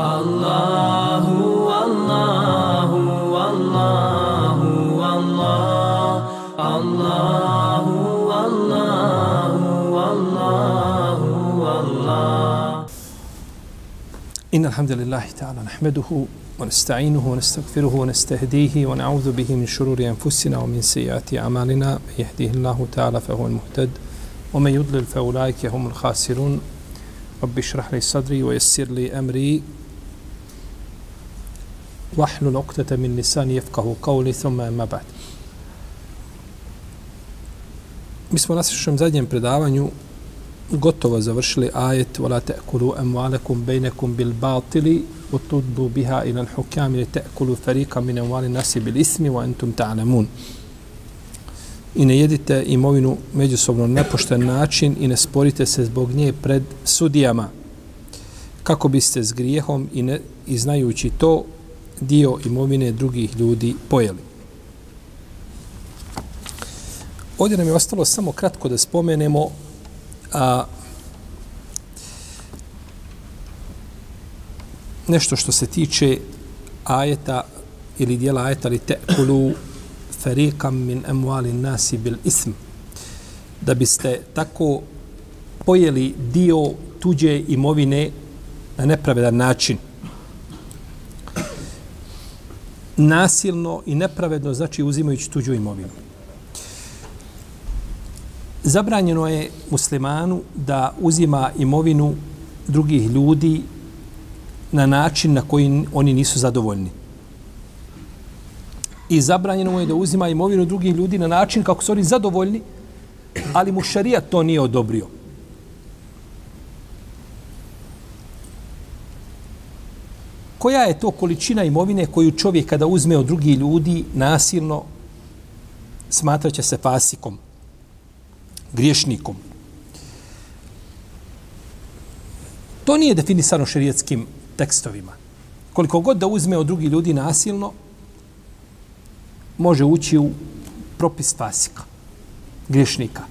Allahu, Allahu, Allahu, Allah, Allahu, Allahu, Allahu, Allah. إن الحمد لله تعالى نحمده ونستعينه ونستغفره ونستهديه ونعوذ به من شرور أنفسنا ومن سيئات أعمالنا من يهديه الله تعالى فهو المهتد ومن يضلل فأولئك هم الخاسرون رب اشرح لي صدري ويسر لي أمري واحلل عقدة من لساني يفقه قولي ثم أما بعد Mi smo na našem zadnjem predavanju gotovo završili ajet ولا تأكلوا أموالكم بينكم بالباطل وتدلوا بها إلى الحكام لتأكلوا فريقا من أموال الناس بالإثم وأنتم تعلمون i ne jedite imovinu međusobno nepošten način i ne sporite se zbog nje pred sudijama kako biste s grijehom i, ne, i znajući to dio imovine drugih ljudi pojeli. Ovdje nam je ostalo samo kratko da spomenemo a, nešto što se tiče ajeta ili dijela ajeta li te'kulu fariqan min amwali nasi bil ism da biste tako pojeli dio tuđe imovine na nepravedan način nasilno i nepravedno znači uzimajući tuđu imovinu zabranjeno je muslimanu da uzima imovinu drugih ljudi na način na koji oni nisu zadovoljni. I zabranjeno mu je da uzima imovinu drugih ljudi na način kako su oni zadovoljni, ali mu šarijat to nije odobrio. Koja je to količina imovine koju čovjek kada uzme od drugih ljudi nasilno smatraće se fasikom? griješnikom. To nije definisano šerijetskim tekstovima. Koliko god da uzme od drugih ljudi nasilno, može ući u propis fasika, griješnika.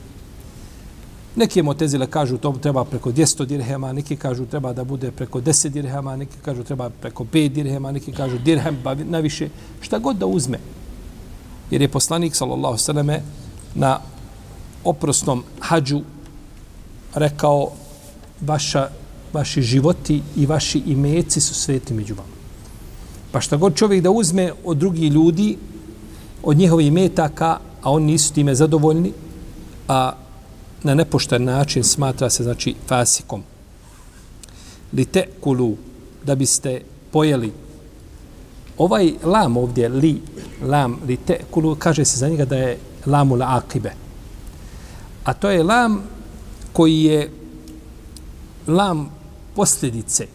Neki motezile kažu to treba preko 200 dirhema, neki kažu treba da bude preko 10 dirhema, neki kažu treba preko 5 dirhema, neki kažu dirhem, pa naviše, šta god da uzme. Jer je poslanik, sallallahu sallam, na oprosnom hađu rekao vaša, vaši životi i vaši imeci su sveti među vama. Pa šta god čovjek da uzme od drugih ljudi, od njihovih imetaka, a oni nisu time zadovoljni, a na nepošten način smatra se, znači, fasikom. Li te kulu, da biste pojeli. Ovaj lam ovdje, li, lam, li te kulu, kaže se za njega da je lamu la akibe a to je lam koji je lam posljedice.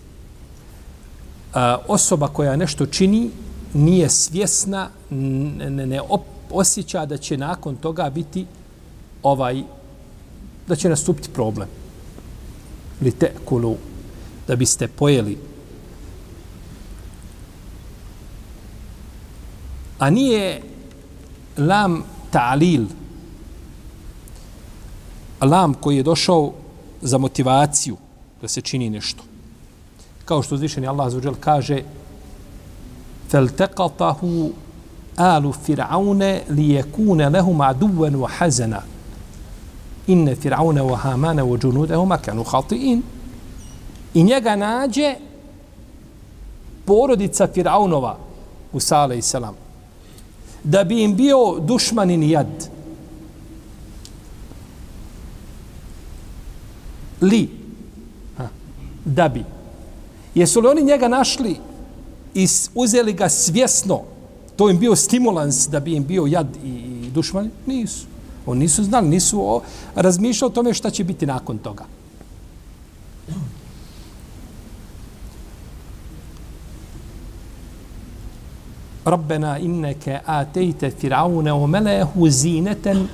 A, osoba koja nešto čini nije svjesna, ne, ne ne osjeća da će nakon toga biti ovaj, da će nastupiti problem. Li te kulu, da biste pojeli. A nije lam ta'lil, alam koji je došao za motivaciju da se čini nešto. Kao što uzvišeni Allah azuđel kaže فَلْتَقَطَهُ آلُ فِرْعَوْنَ لِيَكُونَ لَهُمْ عَدُوًا وَحَزَنًا inne firauna wa hamana wa junudahum kanu khati'in. I njega nađe porodica Firaunova u sale i selam da bi im bio dušmanin jad li? Ha. da bi. Jesu li oni njega našli i uzeli ga svjesno? To im bio stimulans da bi im bio jad i dušmanin nisu. Oni nisu znali nisu o, razmišljali o tome šta će biti nakon toga. ربنا إنك آتيت فرعون وملأه زينة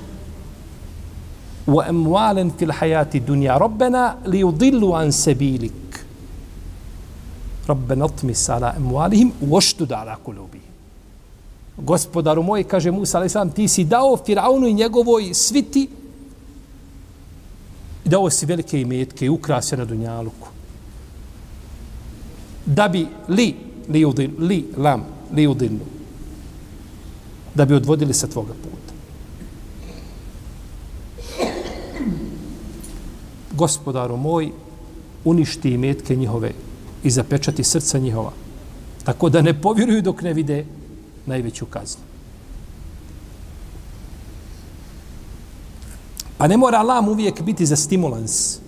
وأموالا في الحياة الدنيا ربنا ليضلوا عن سبيلك ربنا اطمس على أموالهم واشتد على قلوبهم Gospodaru moj, kaže Musa, ali sam, ti si dao Firaunu i njegovoj sviti dao si velike imetke i ukrase na Dunjaluku. da bi li, li, udin, li lam, li udinu, da bi odvodili sa tvoga puta. Gospodaru moj, uništi imetke njihove i zapečati srca njihova, tako da ne povjeruju dok ne vide najveću kaznu. Pa ne mora lam uvijek biti za stimulans.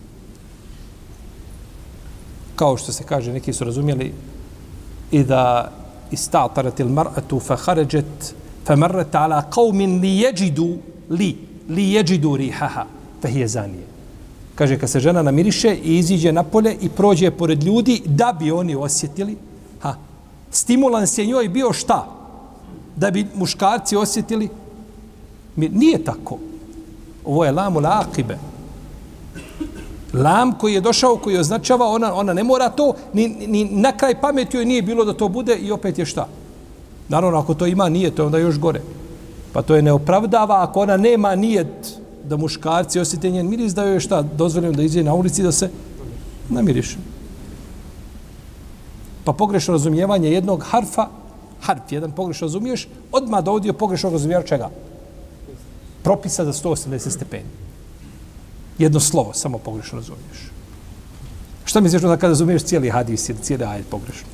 Kao što se kaže, neki su razumjeli i da istatarat il mar'atu fa khaređet fa marrat ala qaumin li jeđidu li, li jeđidu rihaha fa hiya zanije. Kaže, kad se žena namiriše i iziđe napolje i prođe pored ljudi da bi oni osjetili, ha, stimulans je njoj bio šta? Da bi muškarci osjetili? Nije tako. Ovo je lamu lakibe. Lam koji je došao, koji označava, ona, ona ne mora to, ni, ni na kraj pameti joj nije bilo da to bude i opet je šta? Naravno, ako to ima nije, to je onda još gore. Pa to je neopravdava ako ona nema nijet da muškarci osjete njen miris, da joj je šta, dozvoljeno da izje na ulici da se namiriše. Pa pogrešno razumijevanje jednog harfa, harf jedan pogrešno razumiješ, odmah dovodio pogrešno razumijera čega? propisa za 180 stepeni. Jedno slovo, samo pogrešno razumiješ. Šta misliš da kada razumiješ cijeli hadis ili cijeli ajed pogrešno?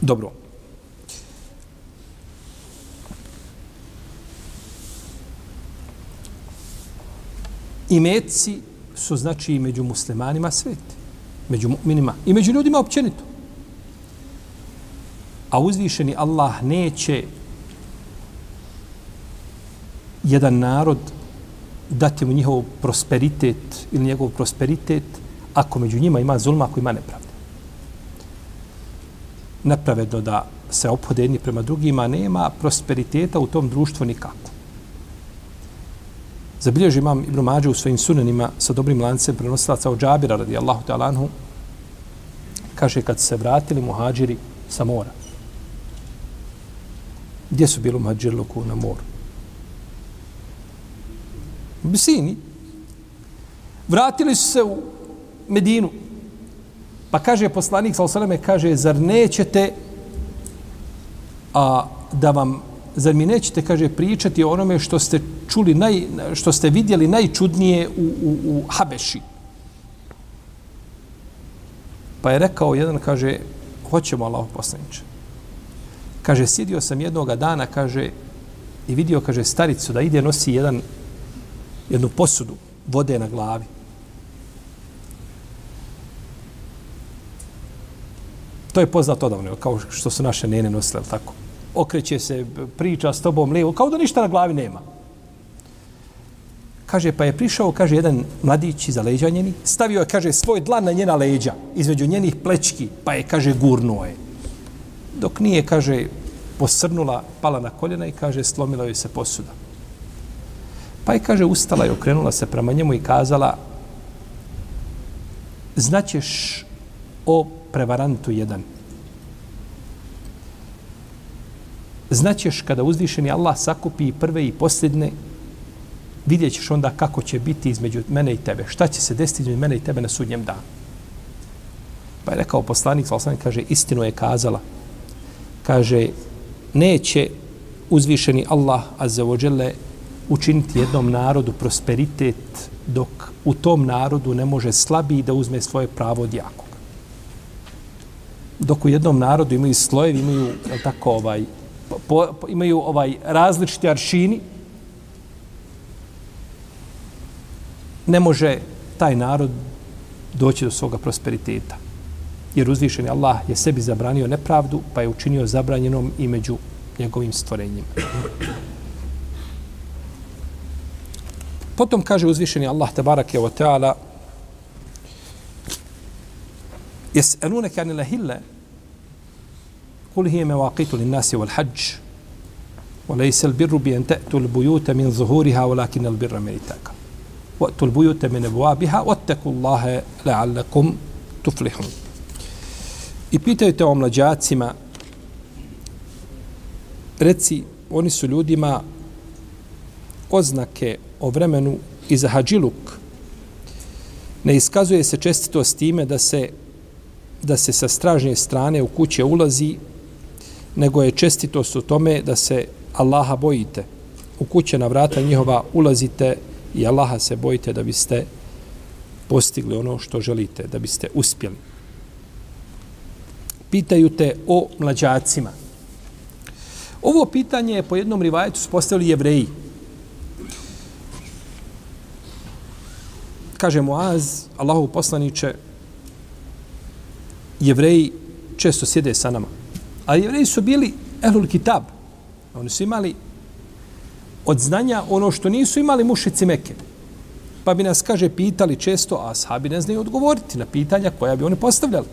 Dobro. Imeci su znači među muslimanima sveti. Među mu'minima. I među ljudima općenito. A uzvišeni Allah neće jedan narod dati mu njihov prosperitet ili njegov prosperitet ako među njima ima zulma, ako ima nepravde. Nepravedno da se ophode jedni prema drugima, nema prosperiteta u tom društvu nikako. Zabilježi imam Ibn Mađe u svojim sunanima sa dobrim lancem prenosilaca od Džabira radijallahu ta'ala anhu, kaže kad se vratili muhađiri sa mora, Gdje su bili u Mađirluku na moru? U Bisini. Vratili su se u Medinu. Pa kaže poslanik, sa osaleme, kaže, zar nećete a, da vam, zar mi nećete, kaže, pričati o onome što ste čuli, naj, što ste vidjeli najčudnije u, u, u Habeši? Pa je rekao jedan, kaže, hoćemo Allah poslaniče. Kaže, sjedio sam jednoga dana, kaže, i vidio, kaže, staricu da ide nosi jedan, jednu posudu vode na glavi. To je poznato odavno, kao što su naše nene nosile, tako. Okreće se, priča s tobom lijevo, kao da ništa na glavi nema. Kaže, pa je prišao, kaže, jedan mladić iza leđa njeni, stavio je, kaže, svoj dlan na njena leđa, između njenih plečki, pa je, kaže, gurnuo je dok nije, kaže, posrnula, pala na koljena i kaže, slomila joj se posuda. Pa je, kaže, ustala i okrenula se prema njemu i kazala, znaćeš o prevarantu jedan. Znaćeš kada uzvišeni Allah sakupi i prve i posljedne, vidjet ćeš onda kako će biti između mene i tebe. Šta će se desiti između mene i tebe na sudnjem danu. Pa je rekao poslanik, poslanik kaže, istinu je kazala, kaže, neće uzvišeni Allah azzavodžele učiniti jednom narodu prosperitet dok u tom narodu ne može slabiji da uzme svoje pravo od jakog. Dok u jednom narodu imaju slojevi, imaju tako ovaj po, po, imaju ovaj različiti aršini. Ne može taj narod doći do svoga prosperiteta jer uzvišeni Allah je sebi zabranio nepravdu pa je učinio zabranjenom i među njegovim stvorenjima. Potom kaže uzvišeni Allah tabarak je o teala jes enune kanila hille عن الأهلة قل هي مواقيت للناس والحج وليس البر بأن تأتوا البيوت من ظهورها ولكن البر من اتاك وأتوا البيوت من أبوابها واتقوا الله لعلكم تفلحون I pitaju te o mlađacima, reci, oni su ljudima oznake o vremenu i za hađiluk ne iskazuje se čestito s time da se da se sa stražnje strane u kuće ulazi nego je čestitost u tome da se Allaha bojite u kuće na vrata njihova ulazite i Allaha se bojite da biste postigli ono što želite, da biste uspjeli. Pitaju te o mlađacima. Ovo pitanje je po jednom rivajetu postavili jevreji. Kaže Muaz, Allahov poslaniče, jevreji često sjede sa nama. A jevreji su bili ehlul kitab. Oni su imali od znanja ono što nisu imali mušici Mekke. Pa bi nas, kaže, pitali često, a sahabi ne znaju odgovoriti na pitanja koja bi oni postavljali.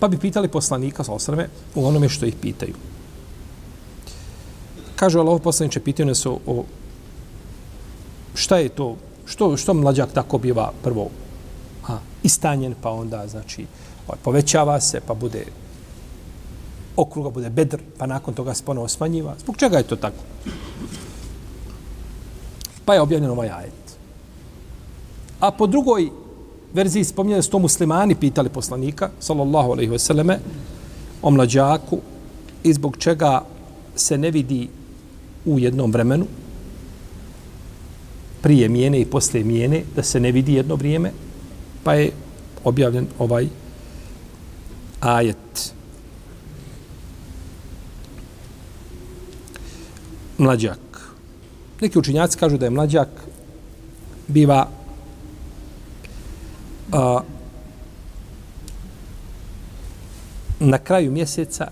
Pa bi pitali poslanika, sa osrme, u onome što ih pitaju. Kaže Allah poslaniče, pitaju nas o, o šta je to, što, što mlađak tako biva prvo a, istanjen, pa onda, znači, Ovaj, povećava se, pa bude okruga bude bedr, pa nakon toga se ponovo smanjiva. Zbog čega je to tako? Pa je objavljen ovaj ajet. A po drugoj verziji spominje da su to muslimani pitali poslanika, sallallahu alaihi ve o mlađaku i zbog čega se ne vidi u jednom vremenu, prije mijene i posle mijene, da se ne vidi jedno vrijeme, pa je objavljen ovaj ajet. Mlađak. Neki učinjaci kažu da je mlađak biva a, na kraju mjeseca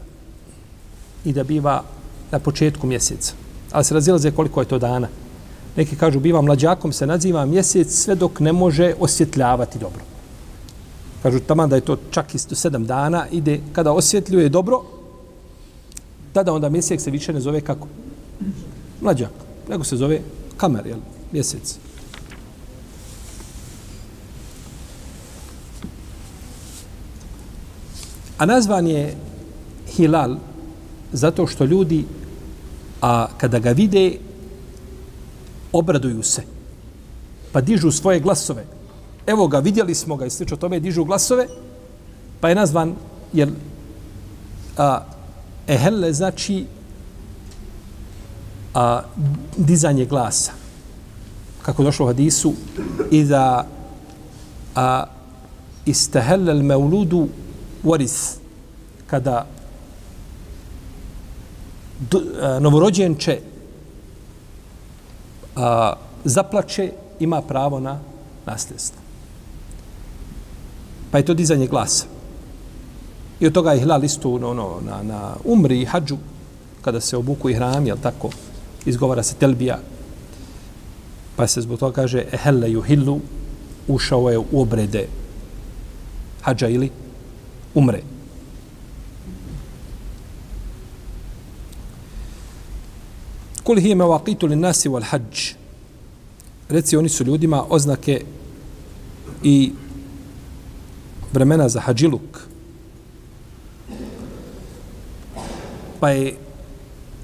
i da biva na početku mjeseca. Ali se razilaze koliko je to dana. Neki kažu biva mlađakom se naziva mjesec sve dok ne može osjetljavati dobro. Kažu tamo da je to čak isto sedam dana ide kada osvjetljuje dobro tada onda mjesec se više ne zove kako? Mlađak. Nego se zove kamer, jel? Mjesec. A nazvan je Hilal zato što ljudi a kada ga vide obraduju se pa dižu svoje glasove evo ga, vidjeli smo ga i slično tome dižu glasove pa je nazvan jer a, ehelle znači a, dizanje glasa kako došlo u hadisu i da a, istahelle al mevludu waris kada do, a, novorođenče a, zaplače ima pravo na nasljedstvo. Pa je to dizanje glasa. I od toga je hilal isto no, no, na, na umri i hađu, kada se obuku i hram, jel tako, izgovara se telbija, pa se zbog toga kaže ehelle juhillu, ušao je u obrede hađa ili umre. Kul hi me waqitu lin nasi wal hajj. Reci oni su ljudima oznake i vremena za hađiluk. Pa je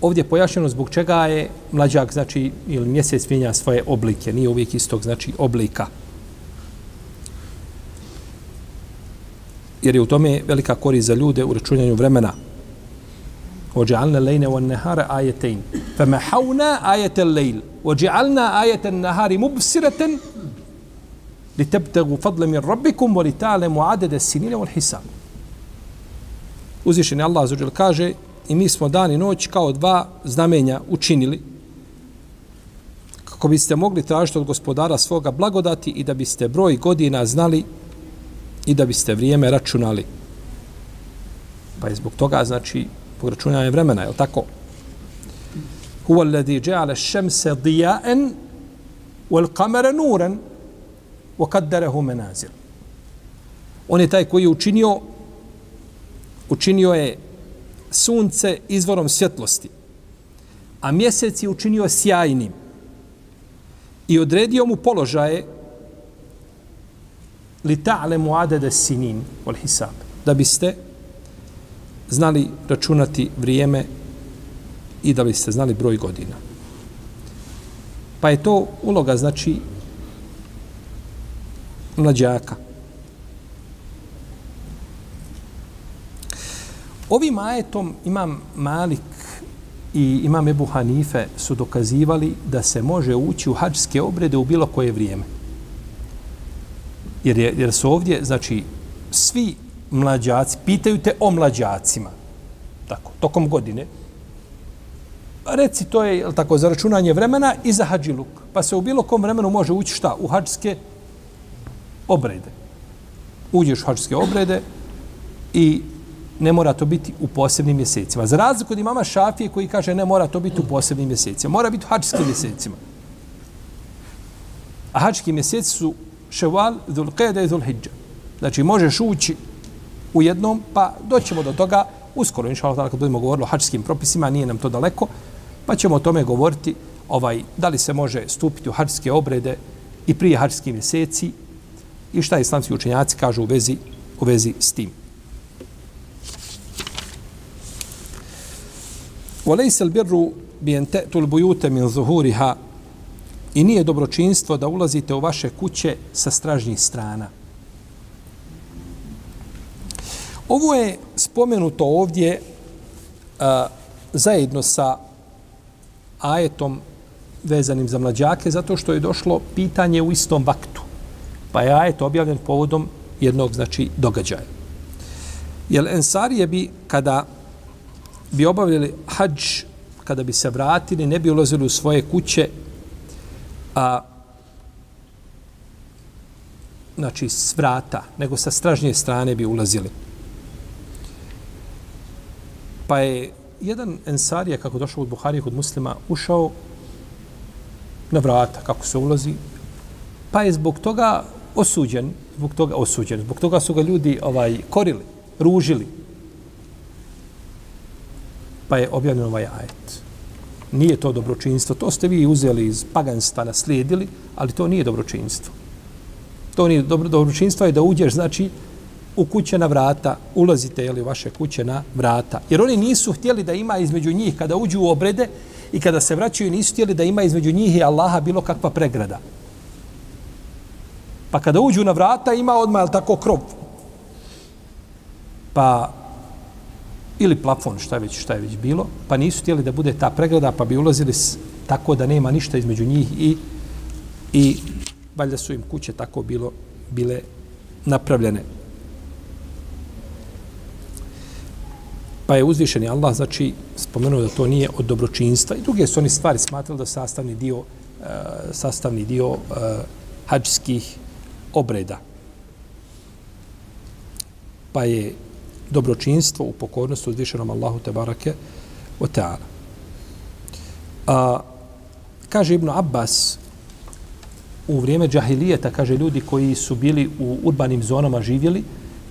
ovdje pojašnjeno zbog čega je mlađak, znači, ili mjesec mijenja svoje oblike, nije uvijek istog, znači, oblika. jer je u tome velika korist za ljude u računjanju vremena. وجعلنا الليل والنهار آيتين فمحونا آية الليل وجعلنا آية النهار مبصرة لتبتغوا فضلا من ربكم ولتعلموا عدد السنين والحساب Uzvišeni Allah azuđel kaže i mi smo dan i noć kao dva znamenja učinili kako biste mogli tražiti od gospodara svoga blagodati i da biste broj godina znali i da biste vrijeme računali. Pa je zbog toga, znači, zbog računanja vremena, je li tako? Huwa alladhi ja'ala ash-shamsa diya'an wal qamara nuran wa qaddarahu manazil. On je taj koji je učinio učinio je sunce izvorom svjetlosti, a mjesec je učinio sjajnim i odredio mu položaje li ta'lemu adede sinin wal hisab. Da biste znali računati vrijeme i da biste znali broj godina. Pa je to uloga, znači, mlađaka. Ovim ajetom imam Malik i imam Ebu Hanife su dokazivali da se može ući u hađske obrede u bilo koje vrijeme. Jer, je, jer su ovdje, znači, svi mlađaci, pitaju te o mlađacima, tako, tokom godine, reci to je, jel tako, za računanje vremena i za hađiluk. Pa se u bilo kom vremenu može ući šta? U hađske obrede. Uđeš u hađske obrede i ne mora to biti u posebnim mjesecima. Za razliku od imama Šafije koji kaže ne mora to biti u posebnim mjesecima. Mora biti u hađskim mjesecima. A hađski mjeseci su ševal, dhul i zulhidža. Znači možeš ući u jednom, pa doćemo do toga uskoro, inša Allah, kad budemo govorili o hađskim propisima, nije nam to daleko, pa ćemo o tome govoriti ovaj, da li se može stupiti u hađske obrede i prije hađskih mjeseci i šta islamski učenjaci kažu u vezi, u vezi s tim. وَلَيْسَ الْبِرُّ بِيَنْ تَأْتُ الْبُيُوتَ مِنْ ظُهُورِهَا I nije dobročinstvo da ulazite u vaše kuće sa stražnjih strana. Ovo je spomenuto ovdje a, zajedno sa ajetom vezanim za mlađake, zato što je došlo pitanje u istom vaktu. Pa je ajet objavljen povodom jednog, znači, događaja. Jer Ensarije bi, kada bi obavljali hađ, kada bi se vratili, ne bi ulazili u svoje kuće, a znači s vrata, nego sa stražnje strane bi ulazili. Pa je jedan ensarija, kako došao od Buharije kod muslima, ušao na vrata, kako se ulazi, pa je zbog toga osuđen, zbog toga osuđen, zbog toga su ga ljudi ovaj korili, ružili. Pa je objavljen ovaj ajet. Nije to dobročinstvo, to ste vi uzeli iz paganstva, naslijedili, ali to nije dobročinstvo. To nije dobro, dobročinstvo je da uđeš, znači, u kuće na vrata, ulazite jeli, u vaše kuće na vrata. Jer oni nisu htjeli da ima između njih, kada uđu u obrede i kada se vraćaju, nisu htjeli da ima između njih i Allaha bilo kakva pregrada. Pa kada uđu na vrata, ima odmah jel, tako krov. Pa ili plafon, šta je već, šta je već bilo, pa nisu htjeli da bude ta pregrada, pa bi ulazili s, tako da nema ništa između njih i, i valjda su im kuće tako bilo bile napravljene. Pa je uzvišeni Allah, znači, spomenuo da to nije od dobročinstva. I druge su oni stvari smatrali da sastavni dio, uh, sastavni dio uh, hađskih obreda. Pa je dobročinstvo u pokornosti uzvišenom Allahu te barake o Teala. A, kaže Ibnu Abbas, u vrijeme džahilijeta, kaže ljudi koji su bili u urbanim zonama živjeli,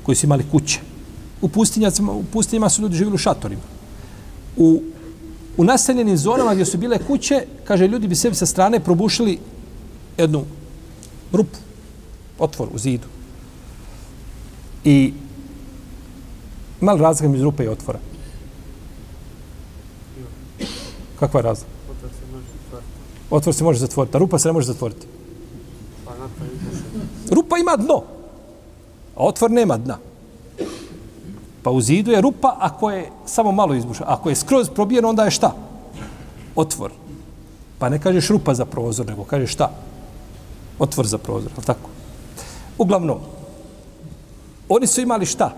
koji su imali kuće, U pustinjama, u pustinjama su ljudi živjeli u šatorima. U, u naseljenim zonama gdje su bile kuće, kaže, ljudi bi sebi sa strane probušili jednu rupu, otvor u zidu. I mali razlika među rupe i otvora. Kakva je razlika? Otvor se može zatvoriti, a rupa se ne može zatvoriti. Rupa ima dno, a otvor nema dna. Pa u zidu je rupa ako je samo malo izbušena. Ako je skroz probijen, onda je šta? Otvor. Pa ne kažeš rupa za prozor, nego kažeš šta? Otvor za prozor, ali tako? Uglavnom, oni su imali šta?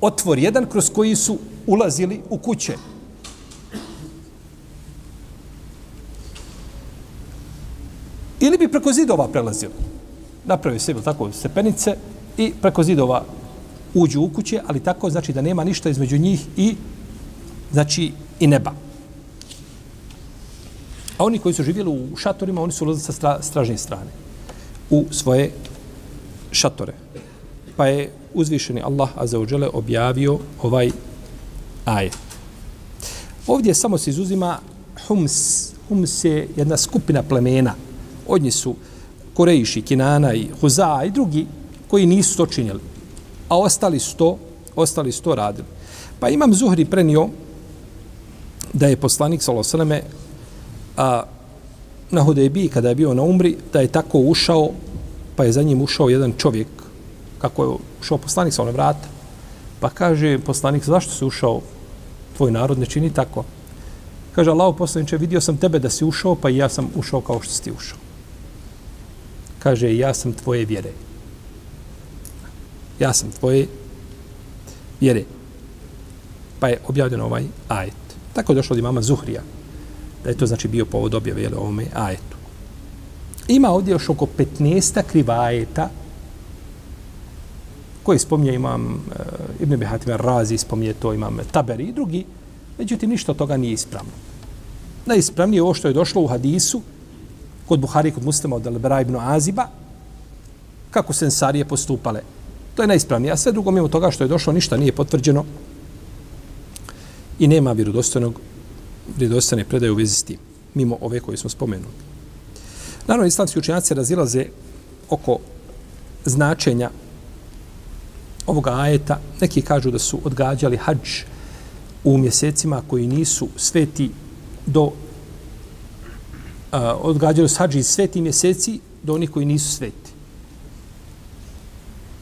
Otvor jedan kroz koji su ulazili u kuće. Ili bi preko zidova prelazili. Napravio sebi tako, stepenice i preko zidova uđu u kuće, ali tako znači da nema ništa između njih i znači i neba. A oni koji su živjeli u šatorima, oni su ulazili sa stra, stražnje strane u svoje šatore. Pa je uzvišeni Allah Azzawajale objavio ovaj ajet. Ovdje samo se izuzima Hums. Hums je jedna skupina plemena. Od njih su Korejiši, Kinana i Huza i drugi koji nisu to činjeli a ostali sto, ostali sto radili. Pa imam Zuhri prenio da je poslanik Salosaleme a, na Hudejbiji kada je bio na umri, da je tako ušao, pa je za njim ušao jedan čovjek, kako je ušao poslanik sa ona vrata. Pa kaže poslanik, zašto si ušao? Tvoj narod ne čini tako. Kaže, Allah poslaniče, vidio sam tebe da si ušao, pa i ja sam ušao kao što si ti ušao. Kaže, ja sam tvoje vjere. Ja sam tvoje vjere. Pa je objavljen ovaj ajet. Tako je došlo od imama Zuhrija. Da je to znači bio povod objave jel, ovome ajet. Ima ovdje još oko 15 krivajeta koji spominje imam e, Ibn Bihatima Razi, spominje to imam Taberi i drugi. Međutim, ništa od toga nije ispravno. Najispravnije je ovo što je došlo u hadisu kod Buhari, kod muslima od Al-Bara ibn Aziba, kako sensarije postupale. To je najispravnije. A sve drugo mimo toga što je došlo, ništa nije potvrđeno i nema vjerodostojnog vjerodostojne predaje u vezi s tim, mimo ove koje smo spomenuli. Naravno, islamski učenjaci razilaze oko značenja ovoga ajeta. Neki kažu da su odgađali hađ u mjesecima koji nisu sveti do uh, odgađali su iz sveti mjeseci do onih koji nisu sveti.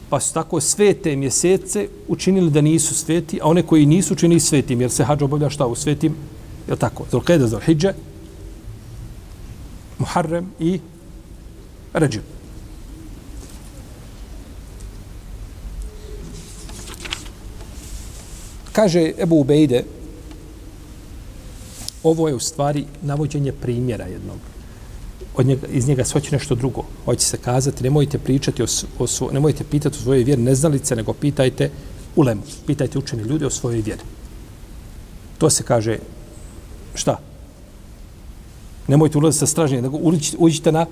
Pa su tako svete mjesece učinili da nisu sveti, a one koji nisu učinili svetim, jer se hađ obavlja šta u svetim, je tako? Zulkeda, Zulhidže, Muharrem i Ređib. Kaže Ebu Ubejde, ovo je u stvari navođenje primjera jednog. Od njega, iz njega svoće nešto drugo. Hoće se kazati, nemojte pričati o, o svo, nemojte pitati o svojoj vjeri neznalice, nego pitajte ulemu, pitajte učeni ljudi o svojoj vjeri. To se kaže, šta? Nemojte ulaziti sa stražnje, nego uđite na,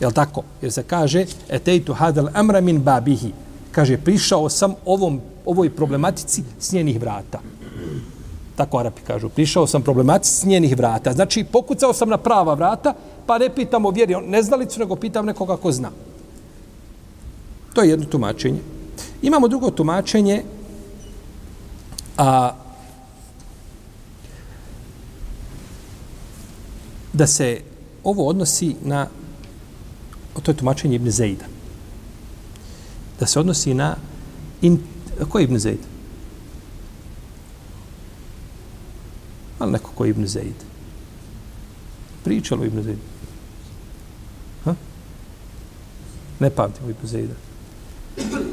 je li tako? Jer se kaže, etejtu hadal amra min babihi. Kaže, prišao sam ovom, ovoj problematici s njenih vrata tako Arapi kažu, prišao sam problematici s njenih vrata. Znači, pokucao sam na prava vrata, pa ne pitam o vjeri neznalicu, nego pitam nekoga ko zna. To je jedno tumačenje. Imamo drugo tumačenje, a da se ovo odnosi na to je tumačenje Ibn Zejda. Da se odnosi na in, ko je Ibn Zejd? ali neko ko je Ibn Zejd. Pričalo Ibn Zejd. Ha? Ne pamtimo Ibn Zejda.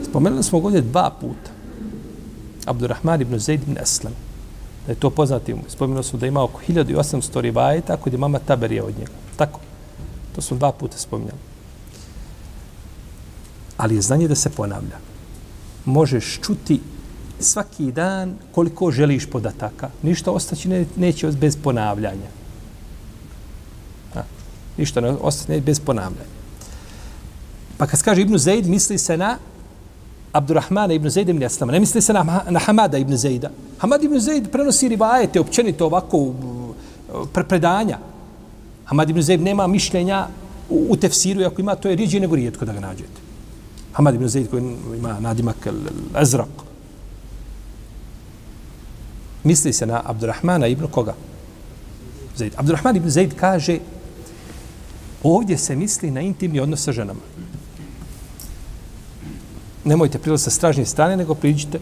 Spomenuli smo ovdje dva puta. Abdurrahman ibn Zaid ibn Aslam. Da je to poznati mu. Spomenuo smo da ima oko 1800 rivajeta kod imama Taberija od njega. Tako. To smo dva puta spominjali. Ali je znanje da se ponavlja. Možeš čuti svaki dan koliko želiš podataka. Ništa ostaći ne, neće bez ponavljanja. Ha, ništa ne ostati bez ponavljanja. Pa kad kaže Ibn Zaid, misli se na Abdurrahmana ibn Zaid ibn Aslama. Ne misli se na, na Hamada ibn Zaida. Hamad ibn Zaid prenosi rivajete, općenito ovako prepredanja. Hamad ibn Zaid nema mišljenja u, u tefsiru, ako ima, to je rijeđe nego rijetko da ga nađete. Hamad ibn Zaid koji ima nadimak al-Azraq misli se na Abdurrahmana ibn koga? Zaid. Abdurrahman ibn Zaid kaže ovdje se misli na intimni odnos sa ženama. Nemojte prilaz sa stražnje strane, nego priđite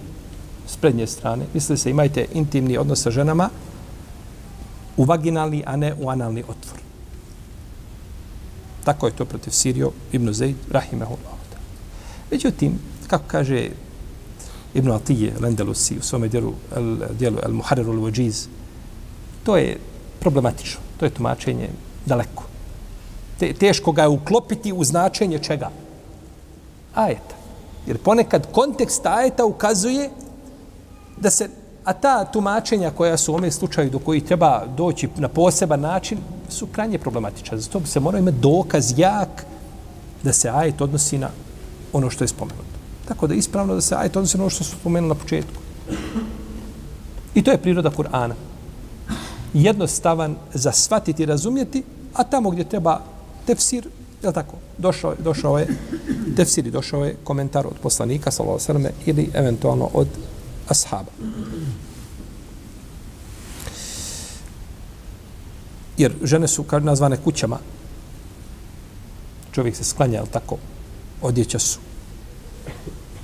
s prednje strane. Misli se imajte intimni odnos sa ženama u vaginalni, a ne u analni otvor. Tako je to protiv Sirio ibn Zaid, rahimahullah. Međutim, kako kaže Ibn Atije, Lendelusi, u svome dijelu, el, dijelu El Muharriru El Wajiz, to je problematično. To je tumačenje daleko. Te, teško ga je uklopiti u značenje čega? Ajeta. Jer ponekad kontekst ajeta ukazuje da se, a ta tumačenja koja su u ovom slučaju do koji treba doći na poseban način, su krajnje problematična. Zato bi se morao imati dokaz jak da se ajet odnosi na ono što je spomenuto. Tako da je ispravno da se ajet odnosi na ono što su spomenuli na početku. I to je priroda Kur'ana. Jednostavan za shvatiti i razumjeti, a tamo gdje treba tefsir, je tako, došao, došao je tefsir i došao je komentar od poslanika, sallallahu sallam, ili eventualno od ashaba. Jer žene su nazvane kućama, čovjek se sklanja, ali tako, odjeća su,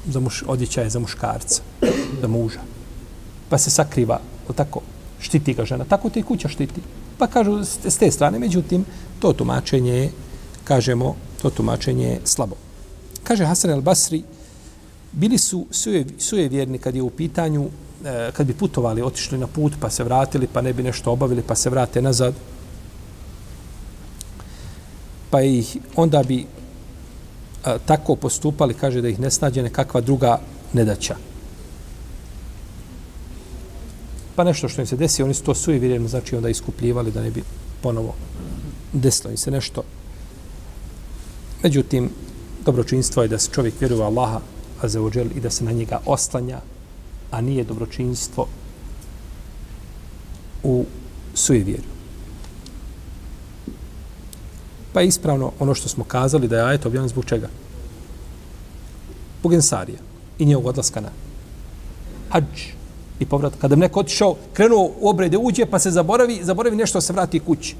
za muš, odjeća je za muškarca, za muža. Pa se sakriva, ali tako, štiti ga žena, tako te i kuća štiti. Pa kažu s te strane, međutim, to tumačenje je, kažemo, to tumačenje je slabo. Kaže Hasan al-Basri, bili su suje, suje vjerni kad je u pitanju, e, kad bi putovali, otišli na put, pa se vratili, pa ne bi nešto obavili, pa se vrate nazad. Pa ih, onda bi a, tako postupali, kaže da ih ne snađe nekakva druga nedaća. Pa nešto što im se desi, oni su to suje znači onda iskupljivali da ne bi ponovo desilo im se nešto. Međutim, dobročinstvo je da se čovjek vjeruje Allaha azeođel i da se na njega oslanja, a nije dobročinstvo u sujevjeru. Pa je ispravno ono što smo kazali da je ajet objavljen zbog čega? Bugensarija i njegovog odlaska na hađ i povrat. Kada bi neko otišao, krenuo u obrede, uđe, pa se zaboravi, zaboravi nešto, se vrati kući.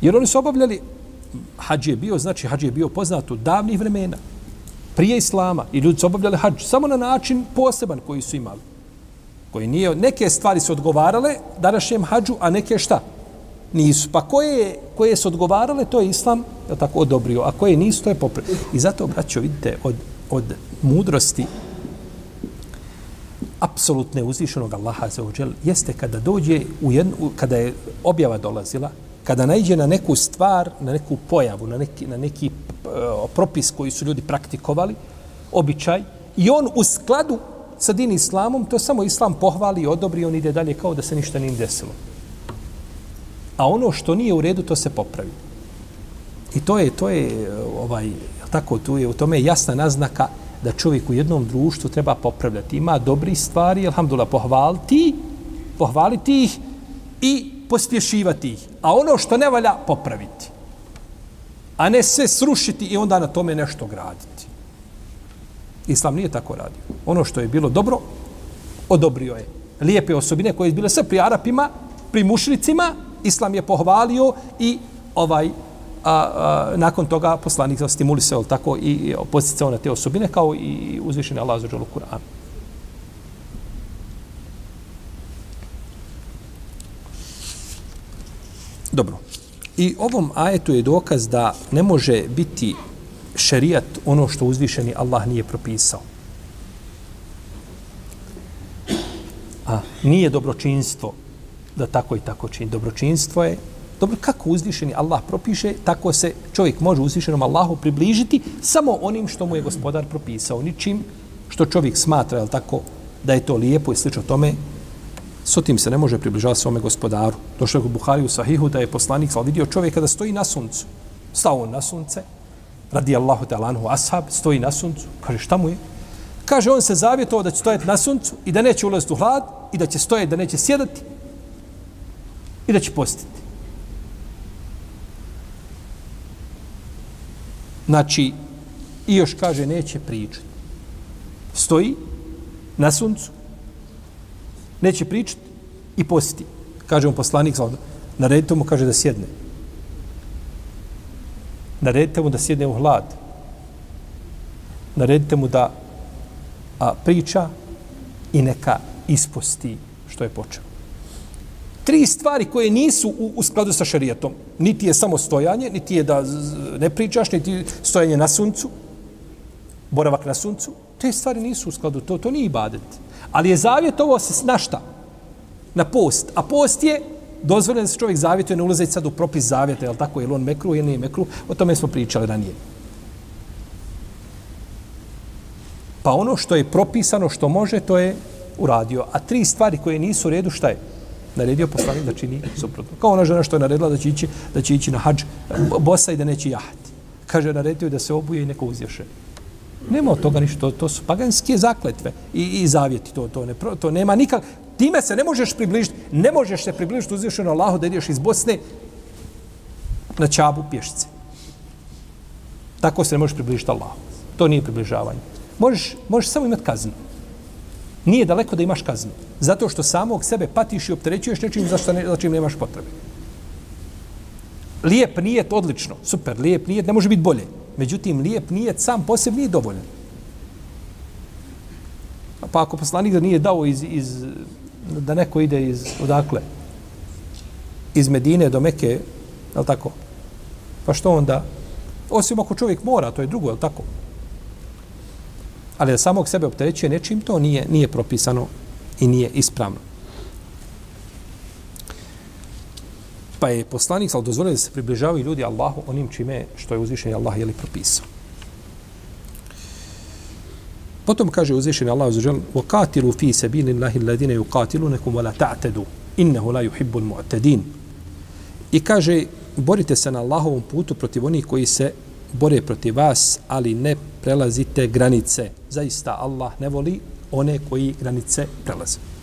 Jer oni su obavljali hađ je bio, znači hađ je bio poznat od davnih vremena, prije islama, i ljudi su obavljali hađ samo na način poseban koji su imali. Koji nije, neke stvari su odgovarale današnjem hađu, a neke šta? Nisu. Pa koje, koje su odgovarale, to je islam je tako odobrio, a koje nisu, to je popre. I zato, braćo, vidite, od, od mudrosti apsolutne uzvišenog Allaha za ođel, jeste kada dođe u jednu, kada je objava dolazila, kada najde na neku stvar, na neku pojavu, na neki, na neki e, propis koji su ljudi praktikovali, običaj, i on u skladu sa din islamom, to samo islam pohvali i odobri, on ide dalje kao da se ništa nije desilo. A ono što nije u redu, to se popravi. I to je, to je e, ovaj, tako, tu je, u tome je jasna naznaka da čovjek u jednom društvu treba popravljati. Ima dobri stvari, alhamdulillah, pohvaliti, pohvaliti ih i pospješivati ih, a ono što ne valja popraviti. A ne sve srušiti i onda na tome nešto graditi. Islam nije tako radio. Ono što je bilo dobro, odobrio je. Lijepe osobine koje je bile sve pri Arapima, pri mušricima, Islam je pohvalio i ovaj a, a, nakon toga poslanik stimulisao tako i posticao na te osobine kao i uzvišeni Allah za Kur'an. Dobro. I ovom ajetu je dokaz da ne može biti šerijat ono što uzvišeni Allah nije propisao. A nije dobročinstvo da tako i tako čini. Dobročinstvo je dobro kako uzvišeni Allah propiše, tako se čovjek može uzvišenom Allahu približiti samo onim što mu je gospodar propisao. Ničim što čovjek smatra, je tako, da je to lijepo i slično tome, S tim se ne može približavati svome gospodaru. Došao je u Buhari u Sahihu da je poslanik sal vidio čovjeka da stoji na suncu. Stao on na sunce, radi Allahu te alanhu ashab, stoji na suncu. Kaže, šta mu je? Kaže, on se zavjetovao da će stojati na suncu i da neće ulaziti u hlad i da će stojati, da neće sjedati i da će postiti. Znači, i još kaže, neće pričati. Stoji na suncu, neće pričati i posti. Kaže mu poslanik, naredite mu, kaže da sjedne. Naredite mu da sjedne u hlad. Naredite mu da a, priča i neka isposti što je počeo. Tri stvari koje nisu u, u skladu sa šarijetom. Niti je samo stojanje, niti je da ne pričaš, niti stojanje na suncu, boravak na suncu. Te stvari nisu u skladu, to, to nije ibadet. Ali je zavjet ovo se na šta? Na post. A post je dozvoljen da se čovjek zavjetuje, ne ulazeći sad u propis zavjeta, je li tako, je li on mekru ili nije mekru, o tome smo pričali ranije. Pa ono što je propisano, što može, to je uradio. A tri stvari koje nisu u redu, šta je? Naredio poslanik da čini suprotno. Kao ona žena što je naredila da će ići, da će ići na hađ bosa i da neće jahati. Kaže, naredio da se obuje i neko uzješe. Nema od toga ništa, to, to su paganske zakletve i, i zavjeti, to, to, ne, to nema nikak, time se ne možeš približiti, ne možeš se približiti uzvišeno Allahu da ideš iz Bosne na čabu pješice. Tako se ne možeš približiti Allahu. To nije približavanje. Možeš, možeš samo imati kaznu. Nije daleko da imaš kaznu. Zato što samog sebe patiš i opterećuješ nečim za, što ne, za čim nemaš potrebe. lijep nijet, odlično, super, lijep nijet, ne može biti bolje. Međutim, lijep nijet sam po sebi nije dovoljan. Pa ako poslanik da nije dao iz, iz, da neko ide iz, odakle? Iz Medine do Meke, je tako? Pa što onda? Osim ako čovjek mora, to je drugo, je tako? Ali da samog sebe opterećuje nečim, to nije, nije propisano i nije ispravno. pa je poslanik sal dozvolio da se približavaju ljudi Allahu onim čime što je uzvišen Allah je li propisao. Potom kaže uzvišen Allah uz žel وَقَاتِلُوا فِي سَبِيلِ اللَّهِ الَّذِينَ يُقَاتِلُونَكُمْ وَلَا تَعْتَدُوا إِنَّهُ لَا يُحِبُّ الْمُعْتَدِينَ I kaže borite se na Allahovom putu protiv onih koji se bore protiv vas, ali ne prelazite granice. Zaista Allah ne voli one koji granice prelaze.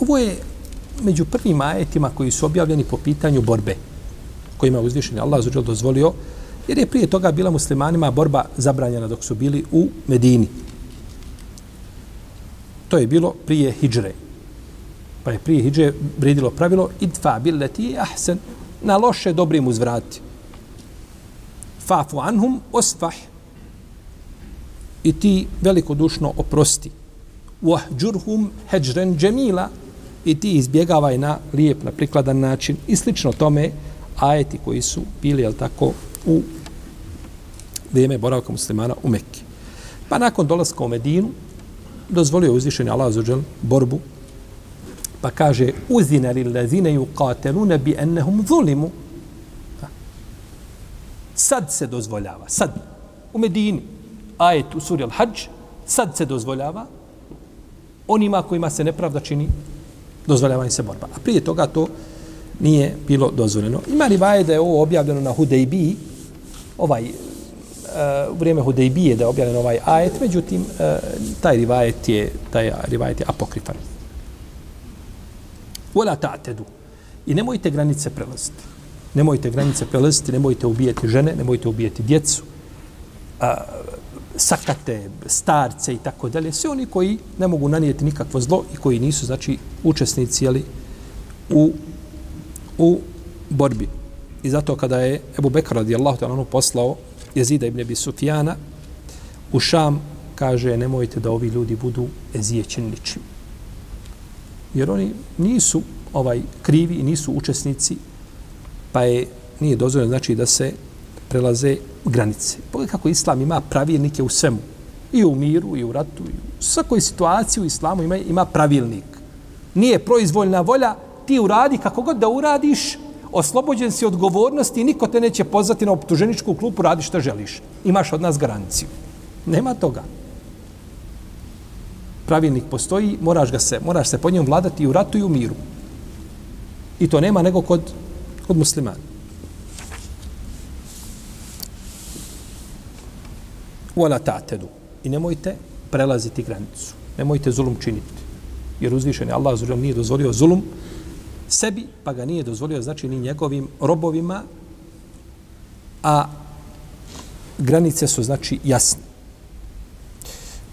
Ovo je među prvim ajetima koji su objavljeni po pitanju borbe, kojima je uzvišeni Allah zađer dozvolio, jer je prije toga bila muslimanima borba zabranjena dok su bili u Medini. To je bilo prije hijdžre. Pa je prije hijdžre vredilo pravilo idfa billeti ahsen na loše dobrim uzvrati. Fafu anhum osfah i ti velikodušno oprosti. Wahđurhum heđren džemila i ti izbjegavaj na lijep, na prikladan način i slično tome ajeti koji su bili, jel tako, u vrijeme boravka muslimana u Mekke. Pa nakon dolaska u Medinu, dozvolio uzvišenje Allah azuđel borbu, pa kaže uzine li lezine ju katelune bi ennehum zulimu. Sad se dozvoljava, sad, u Medini, ajet u suri Al-Hajj, sad se dozvoljava onima kojima se nepravda čini dozvoljava im se borba. A prije toga to nije bilo dozvoljeno. Ima li vaje da je ovo objavljeno na Hudejbi, ovaj, uh, u vrijeme Hudejbije da je objavljen ovaj ajet, međutim, uh, taj rivajet je, taj rivajet je apokrifan. Vola ta'tedu. I nemojte granice prelaziti. Nemojte granice prelaziti, nemojte ubijati žene, nemojte ubijati djecu. Uh, sakate, starce i tako dalje, sve oni koji ne mogu nanijeti nikakvo zlo i koji nisu, znači, učesnici jeli, u, u borbi. I zato kada je Ebu Bekr radijallahu ta'ala ono poslao Jezida ibn Abi Sufjana u Šam, kaže nemojte da ovi ljudi budu ezijećeni ničim. Jer oni nisu ovaj krivi i nisu učesnici, pa je nije dozvoljeno znači da se prelaze granice. Pogledaj kako islam ima pravilnike u svemu. I u miru, i u ratu, i u svakoj situaciji u islamu ima, ima pravilnik. Nije proizvoljna volja, ti uradi kako god da uradiš, oslobođen si odgovornosti i niko te neće pozvati na optuženičku klupu, radi što želiš. Imaš od nas garanciju. Nema toga. Pravilnik postoji, moraš ga se, moraš se po njemu vladati i u ratu i u miru. I to nema nego kod, kod muslimana. Wala ta'tedu. I nemojte prelaziti granicu. Nemojte zulum činiti. Jer uzvišen je Allah zužel nije dozvolio zulum sebi, pa ga nije dozvolio znači ni njegovim robovima, a granice su znači jasne.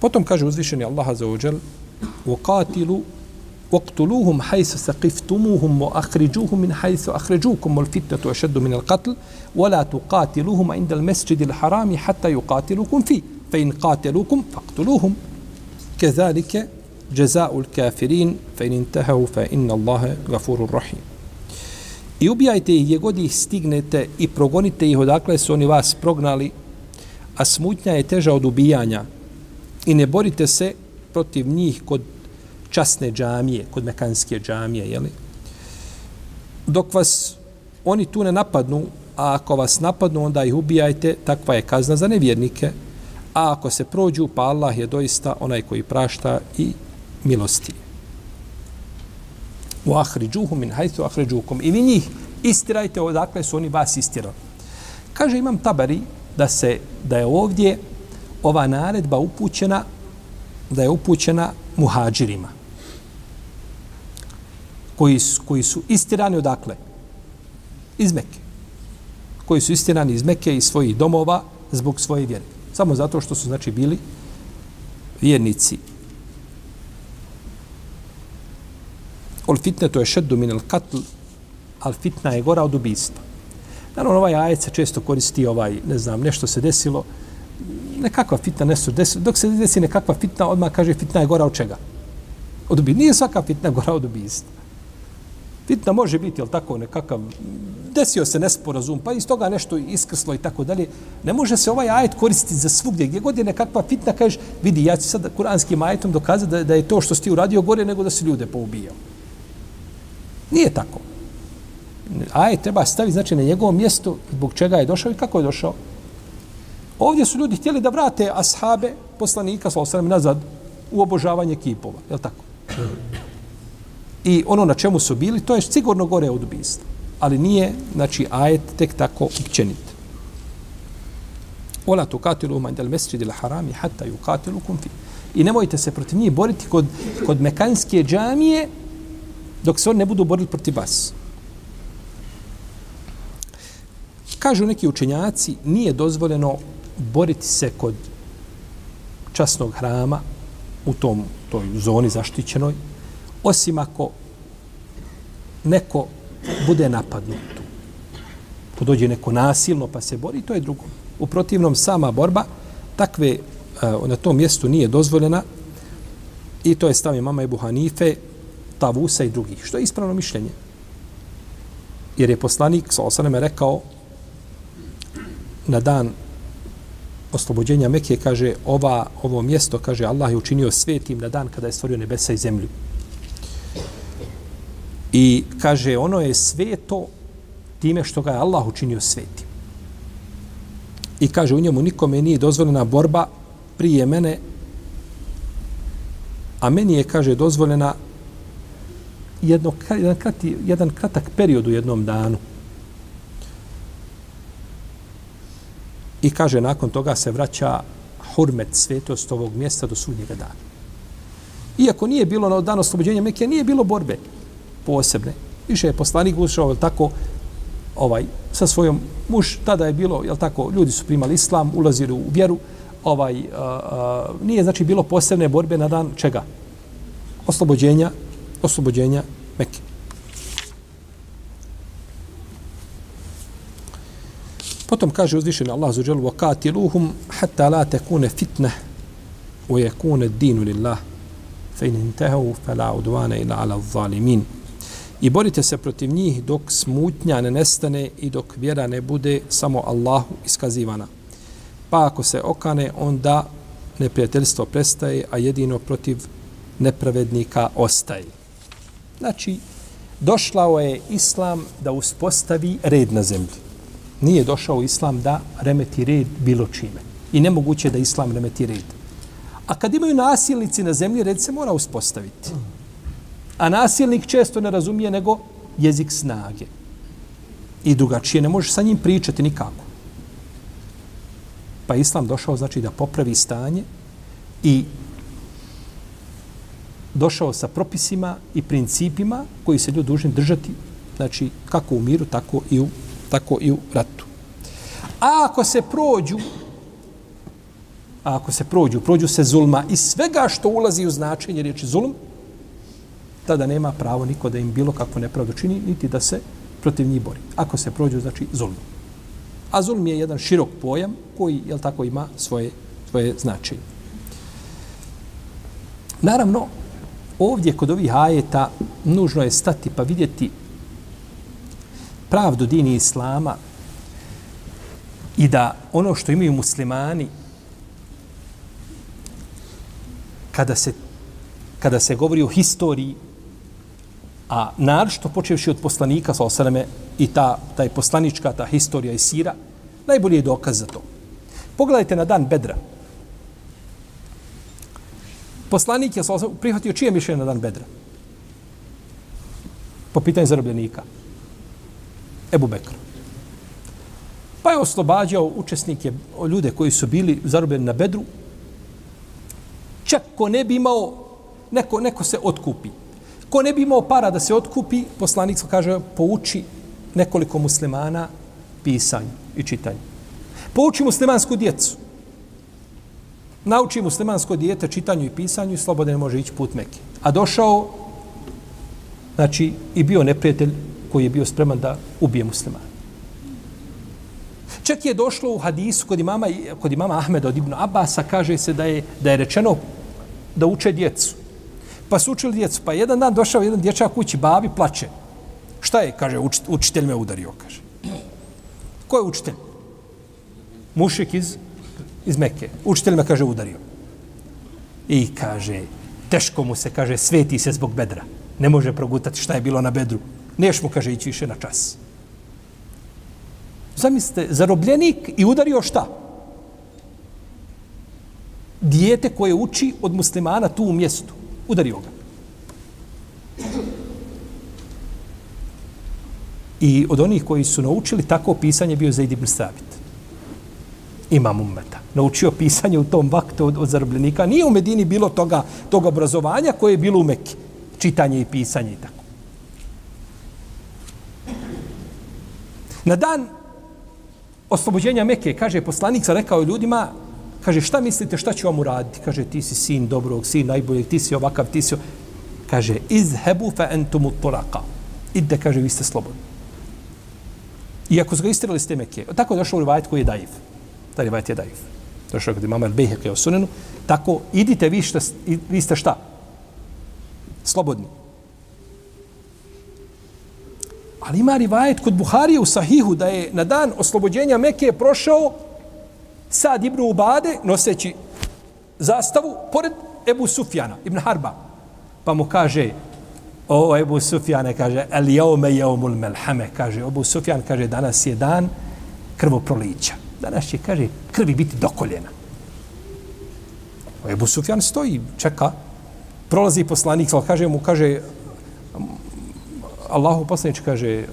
Potom kaže uzvišeni Allah za uđel وَقَاتِلُوا وَقْتُلُوهُمْ حَيْسَ سَقِفْتُمُوهُمْ وَأَخْرِجُوهُمْ مِنْ حَيْسُ أَخْرِجُوكُمْ وَالْفِتْنَةُ أَشَدُّ مِنَ الْقَتْلِ وَلَا تُقَاتِلُوهُمْ عِنْدَ الْمَسْجِدِ الْحَرَامِ حَتَّى يُقَاتِلُوكُمْ فِيهِ فإن قاتلوكم فاقتلوهم كذلك جزاء الكافرين فإن انتهوا فإن الله غفور رحيم I ubijajte ih gdje god ih stignete i progonite ih odakle su oni vas prognali, a smutnja je teža od ubijanja. I ne borite se protiv njih kod časne džamije, kod mekanske džamije, jeli? Dok vas oni tu ne napadnu, a ako vas napadnu, onda ih ubijajte, takva je kazna za nevjernike, a ako se prođu, pa Allah je doista onaj koji prašta i milosti. U ahriđuhu min hajtu ahriđukum. I vi njih istirajte odakle su oni vas istirali. Kaže imam tabari da se da je ovdje ova naredba upućena da je upućena muhađirima koji su, koji su istirani odakle? Iz Mekke. Koji su istirani iz Mekke i svojih domova zbog svoje vjere. Samo zato što su znači bili vjernici. Ol fitne to je šeddu min el katl, al fitna je gora od ubistva. Naravno, ovaj ajet se često koristi, ovaj, ne znam, nešto se desilo, nekakva fitna nešto desilo, dok se desi nekakva fitna, odmah kaže fitna je gora od čega? Od ubistva. Nije svaka fitna gora od ubistva. Fitna može biti, jel tako, nekakav, desio se nesporazum, pa iz toga nešto iskrslo i tako dalje. Ne može se ovaj ajet koristiti za svugdje. Gdje god je nekakva fitna, kažeš, vidi, ja ću sad kuranskim ajetom dokazati da, da je to što si ti uradio gore nego da si ljude poubijao. Nije tako. Ajet treba staviti, znači, na njegovo mjesto zbog čega je došao i kako je došao. Ovdje su ljudi htjeli da vrate ashabe poslanika, sa osram, nazad u obožavanje kipova. Je tako? I ono na čemu su bili, to je sigurno gore od ubistva. Ali nije, znači, ajet tek tako upćenit. Ola tu katilu man del mesjidi la harami hatta ju katilu kum fi. I nemojte se protiv njih boriti kod, kod mekanske džamije dok se oni ne budu borili protiv vas. Kažu neki učenjaci, nije dozvoljeno boriti se kod časnog hrama u tom toj zoni zaštićenoj, osim ako neko bude napadnut. Ko dođe neko nasilno pa se bori, to je drugo. U protivnom, sama borba takve eh, na tom mjestu nije dozvoljena i to je stav mama Ebu Hanife, Tavusa i drugih. Što je ispravno mišljenje? Jer je poslanik, sa osaneme, rekao na dan oslobođenja Mekije, kaže, ova, ovo mjesto, kaže, Allah je učinio svetim na dan kada je stvorio nebesa i zemlju. I kaže, ono je sveto time što ga je Allah učinio svetim. I kaže, u njemu nikome nije dozvoljena borba prije mene, a meni je, kaže, dozvoljena jedno, jedan, krati, jedan kratak period u jednom danu. I kaže, nakon toga se vraća hurmet svetost ovog mjesta do sudnjega dana. Iako nije bilo na dan oslobođenja Mekije, nije bilo borbe posebne. Više je poslanik ušao, jel tako, ovaj, sa svojom muž, tada je bilo, jel tako, ljudi su primali islam, ulazili u vjeru, ovaj, a, a, nije, znači, bilo posebne borbe na dan čega? Oslobođenja, oslobođenja Mekke. Potom kaže uzvišeni Allah za dželu vakatiluhum hatta la takuna fitna wa yakuna ad-din lillah fa in intahu fala udwana ila ala adh-dhalimin I borite se protiv njih dok smutnja ne nestane i dok vjera ne bude samo Allahu iskazivana. Pa ako se okane, onda neprijateljstvo prestaje, a jedino protiv nepravednika ostaje. Znači, došlao je Islam da uspostavi red na zemlji. Nije došao Islam da remeti red bilo čime. I nemoguće da Islam remeti red. A kad imaju nasilnici na zemlji, red se mora uspostaviti. A nasilnik često ne razumije nego jezik snage. I drugačije ne možeš sa njim pričati nikako. Pa Islam došao znači da popravi stanje i došao sa propisima i principima koji se ljudi dužni držati znači kako u miru, tako i u, tako i u ratu. A ako se prođu a ako se prođu, prođu se zulma i svega što ulazi u značenje riječi zulm, tada nema pravo niko da im bilo kakvo nepravdu čini, niti da se protiv njih bori. Ako se prođu, znači zulm. A zulm je jedan širok pojam koji, jel tako, ima svoje, svoje značenje. Naravno, ovdje kod ovih ajeta nužno je stati pa vidjeti pravdu dini Islama i da ono što imaju muslimani kada se, kada se govori o historiji a naročito počevši od poslanika sa osaleme i ta, taj poslanička, ta historija i sira, najbolji je dokaz za to. Pogledajte na dan Bedra. Poslanik je prihvatio čije mišljenje na dan Bedra? Po pitanju zarobljenika. Ebu Bekr. Pa je oslobađao učesnike, ljude koji su bili zarobljeni na Bedru, čak ko ne bi imao, neko, neko se otkupi. Ko ne bi imao para da se otkupi, poslanik kaže, pouči nekoliko muslimana pisanju i čitanju. Pouči muslimansku djecu nauči muslimansko dijete čitanju i pisanju i slobodno može ići put Mekke. A došao Znači, i bio neprijatelj koji je bio spreman da ubije muslimana. Čak je došlo u hadisu kod imama, kod imama Ahmeda od Ibn Abasa, kaže se da je, da je rečeno da uče djecu. Pa su učili djecu. Pa jedan dan došao jedan dječak kući, babi plače. Šta je? Kaže, uč, učitelj me udario, kaže. Ko je učitelj? Mušik iz, iz Mekke. Učitelj me, kaže, udario. I kaže, teško mu se, kaže, sveti se zbog bedra. Ne može progutati šta je bilo na bedru. Neš mu, kaže, ići više na čas. Zamislite, zarobljenik i udario šta? Dijete koje uči od muslimana tu u mjestu. Udario ga. I od onih koji su naučili tako pisanje bio Zaid ibn Sabit. Imam ummeta. Naučio pisanje u tom vaktu od, od zarobljenika. Nije u Medini bilo toga, toga obrazovanja koje je bilo u Mekki. Čitanje i pisanje i tako. Na dan oslobođenja Mekke, kaže poslanik, sa rekao ljudima, kaže, šta mislite, šta ću vam uraditi? Kaže, ti si sin dobrog, sin najboljeg, ti si ovakav, ti si... Kaže, izhebu fa entumu tulaka. Ide, kaže, vi ste slobodni. Iako su ga istirali s te Tako je došao u rivajet koji je daiv. Ta rivajet je daiv. Došao kod imama Al-Bejheke o sunenu. Tako, idite, vi, šta, vi ste šta? Slobodni. Ali ima rivajet kod Buharije u Sahihu da je na dan oslobođenja Mekke prošao Sad ibn Ubade noseći zastavu pored Ebu Sufjana, ibn Harba. Pa mu kaže, o Ebu Sufjane, kaže, el jaume jaumul melhame, kaže, Ebu Sufjan, kaže, danas je dan krvoprolića. Danas će, kaže, krvi biti dokoljena. Ebu Sufjan stoji, čeka, prolazi poslanik, kaže mu, kaže, Allahu poslanič kaže,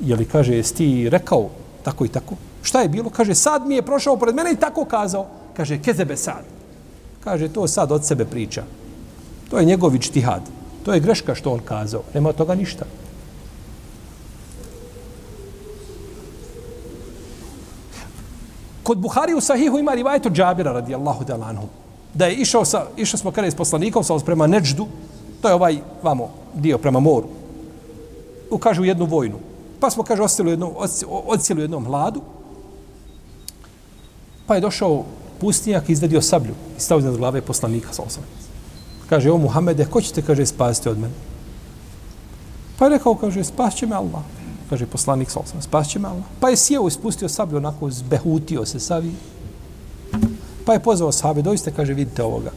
je li kaže, jesi ti rekao tako i tako? Šta je bilo? Kaže, sad mi je prošao pored mene i tako kazao. Kaže, kezebe sad. Kaže, to sad od sebe priča. To je njegov ičtihad. To je greška što on kazao. Nema od toga ništa. Kod Buhari u Sahihu ima rivajet od Džabira radijallahu anhu. Da je išao, sa, išao smo kada je s poslanikom, sa prema Neđdu, to je ovaj vamo dio prema moru ukaže u jednu vojnu. Pa smo, kaže, odsjeli u jednom, odsjeli u jednom hladu. Pa je došao pustinjak i izvedio sablju i stavio iznad glave poslanika sa osam. Kaže, o Muhammede, ko ćete, kaže, spasiti od mene? Pa je rekao, kaže, spašće me Allah. Kaže, poslanik sa osam, spašće me Allah. Pa je sjeo i spustio sablju, onako zbehutio se savi. Pa je pozvao sahabe, doista, kaže, vidite ovoga.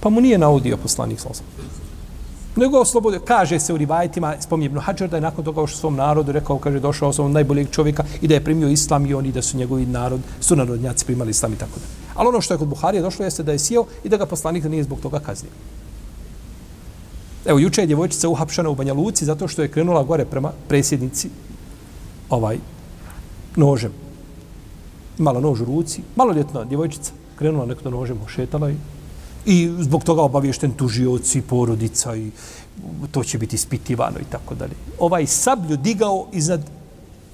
Pa mu nije naudio poslanik sa osam nego oslobodio. Kaže se u rivajetima, spominje Ibn Hajar, da je nakon toga što svom narodu rekao, kaže, došao sam najboljeg čovjeka i da je primio islam i oni da su njegovi narod, su narodnjaci primali islam i tako da. Ali ono što je kod Buharije došlo jeste da je sjeo i da ga poslanik da nije zbog toga kaznio. Evo, juče je djevojčica uhapšana u Banja Luci zato što je krenula gore prema presjednici ovaj nožem. Imala nož u ruci, maloljetna djevojčica, krenula nekdo nožem, šetala i I zbog toga obavješten tužioci, porodica i to će biti ispitivano i tako dalje. Ovaj sablju digao iznad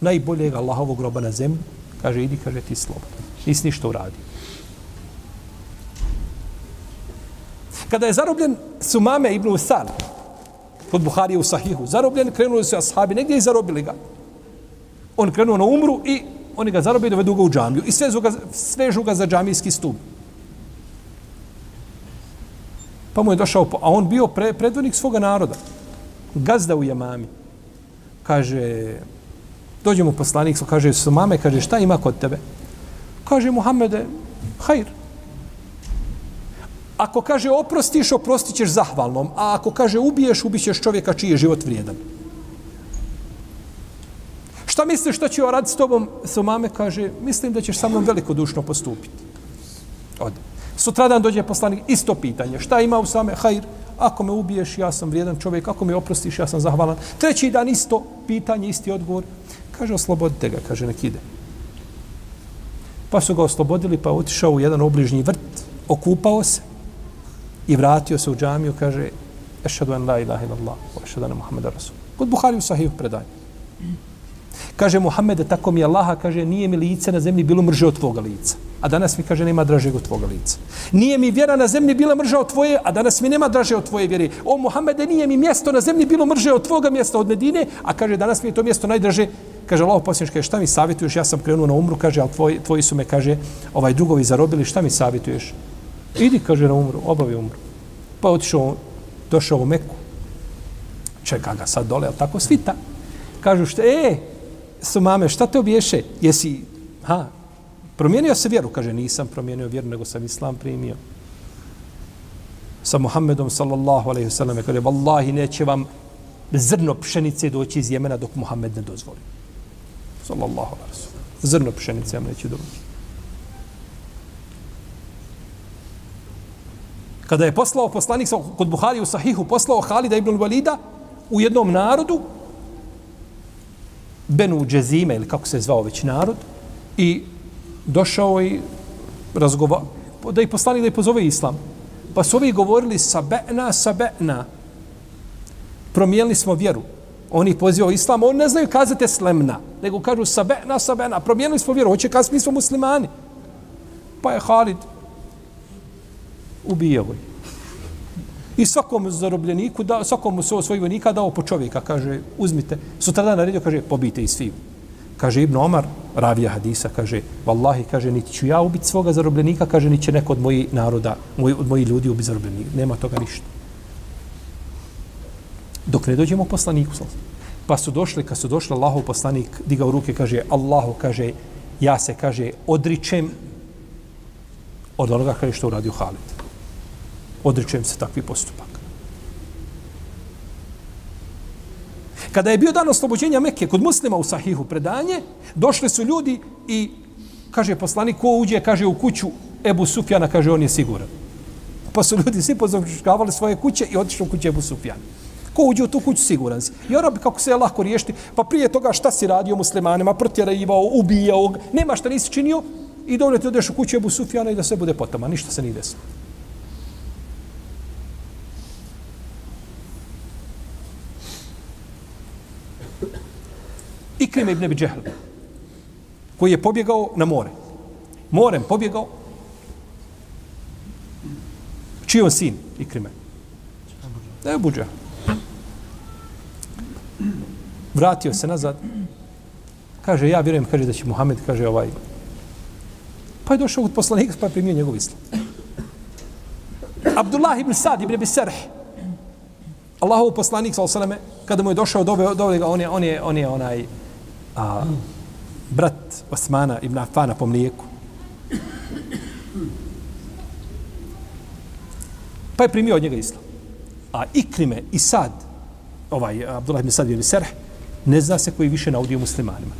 najboljeg Allahovog groba na zemlji, Kaže, idi, kaže, ti slobodno. Nisi ništa uradio. Kada je zarobljen Sumame ibn Usan, kod Buharije u Sahihu, zarobljen, krenuli su ashabi, negdje i zarobili ga. On krenuo na umru i oni ga zarobili, dovedu ga u džamiju i svežu ga, svežu ga za džamijski stup. Pa mu je došao, a on bio pre, predvodnik svoga naroda. Gazda u Jamami. Kaže, dođe mu poslanik, kaže, su mame, kaže, šta ima kod tebe? Kaže, Muhammede, hajr. Ako kaže, oprostiš, oprostit ćeš zahvalnom. A ako kaže, ubiješ, ubićeš čovjeka čiji je život vrijedan. Šta misliš što će raditi s tobom? Su mame, kaže, mislim da ćeš sa mnom velikodušno postupiti. Ode. Sutradan dođe poslanik, isto pitanje. Šta ima u same? Hajr, ako me ubiješ, ja sam vrijedan čovjek, ako me oprostiš, ja sam zahvalan. Treći dan isto pitanje, isti odgovor. Kaže, oslobodite ga, kaže, nek ide. Pa su ga oslobodili, pa otišao u jedan obližnji vrt, okupao se i vratio se u džamiju, kaže, ešadu en la ilaha illallah, ešadu en Muhammeda Rasul. Kod Buhari u sahiju predanje. Kaže Muhammed, tako mi Allaha, kaže, nije mi lice na zemlji bilo mrže od tvoga lica. a danas mi kaže nema dražeg od tvoga lica. Nije mi vjera na zemlji bila mrža od tvoje, a danas mi nema draže od tvoje vjere. O Muhammede, nije mi mjesto na zemlji bilo mrže od tvoga mjesta od Medine, a kaže danas mi je to mjesto najdraže. Kaže Allah posljednič, kaže šta mi savjetuješ? Ja sam krenuo na umru, kaže, al tvoji, tvoji su me, kaže, ovaj drugovi zarobili, šta mi savjetuješ? Idi, kaže, na umru, obavi umru. Pa otišao, došao u Meku. Čeka ga sad dole, ali tako svita. Kažu što, e, su mame, šta te obješe? Jesi, ha, promijenio se vjeru? Kaže, nisam promijenio vjeru, nego sam islam primio. Sa Muhammedom, sallallahu alaihi sallam, kaže, vallahi, neće vam zrno pšenice doći iz Jemena dok Muhammed ne dozvoli. Sallallahu alaihi sallam. Zrno pšenice vam neće doći. Kada je poslao poslanik kod Buhari u Sahihu, poslao Halida ibn Walida u jednom narodu, Benu Džezime, ili kako se je zvao već narod, i došao i razgova, da i poslani da i pozove islam. Pa su ovi govorili sabena, sabena. Promijenili smo vjeru. Oni pozivao islam, oni ne znaju kazati slemna, nego kažu sabena, sabena. Promijenili smo vjeru, hoće kazati mi smo muslimani. Pa je Halid ubijao ih. I svakom zarobljeniku, da, svakom svojih vojnika dao po čovjeka, kaže, uzmite. Sutra dan naredio, kaže, pobijte i sviju. Kaže Ibn Omar, ravija hadisa, kaže, vallahi, kaže, niti ću ja ubiti svoga zarobljenika, kaže, niti će neko od mojih naroda, moj, od mojih ljudi ubiti zarobljenika. Nema toga ništa. Dok ne dođemo poslaniku, pa su došli, kad su došli, Allahov poslanik digao ruke, kaže, Allahu, kaže, ja se, kaže, odričem od onoga, kaže, što uradio Halid odričujem se takvi postupak. Kada je bio dan oslobođenja Mekke kod muslima u Sahihu predanje, došli su ljudi i kaže poslanik ko uđe, kaže u kuću Ebu Sufjana, kaže on je siguran. Pa su ljudi svi pozavčkavali svoje kuće i otišli u kuću Ebu Sufjana. Ko uđe u tu kuću, siguran si. I ono kako se je lahko riješiti, pa prije toga šta si radio muslimanima, protjerajivao, ubijao, nema šta nisi činio, i dovoljno ti odeš u kuću Ebu Sufjana i da sve bude potama, ništa se nije desilo. Ikrime ibn Abi Džehl, koji je pobjegao na more. Morem pobjegao. Čiji on sin, Ikrime? Da je Vratio se nazad. Kaže, ja vjerujem, kaže da će Muhammed, kaže ovaj. Pa je došao od poslanika, pa je primio njegov islam. Abdullah ibn Sad ibn Abi Sarh. Allahov poslanik, sallallahu alejhi ve selleme, kada mu je došao do, do, ga, on je, on je, on je onaj, a, brat Osmana ibn Afana po mlijeku. Pa je primio od njega islam. A Ikrime i Sad, ovaj Abdullah ibn Sad ibn Serh, ne zna se koji više naudio muslimanima.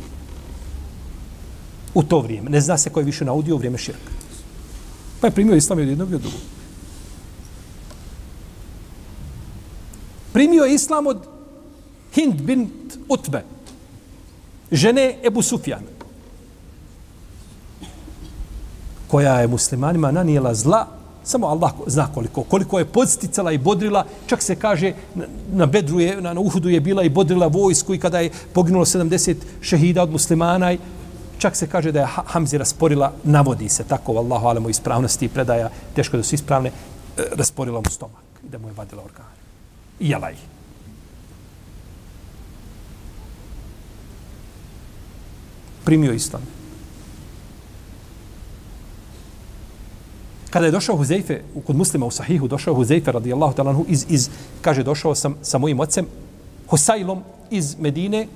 U to vrijeme. Ne zna se koji više naudio u vrijeme širka. Pa je primio islam od jednog i od drugog. Primio je islam od Hind bint Utbe, žene Ebu Sufjana, koja je muslimanima nanijela zla, samo Allah zna koliko, koliko je podsticala i bodrila, čak se kaže, na Bedru je, na Uhudu je bila i bodrila vojsku i kada je poginulo 70 šehida od muslimana, čak se kaže da je Hamzi rasporila, navodi se tako, Allahu alemu ispravnosti i predaja, teško da su ispravne, e, rasporila mu stomak i da mu je vadila organe. I jela ih. Primio islam. Kada je došao Huzeife, kod muslima u Sahihu, došao Huzeife radijallahu talanhu, iz, iz, kaže, došao sam sa mojim ocem, Husailom iz Medine,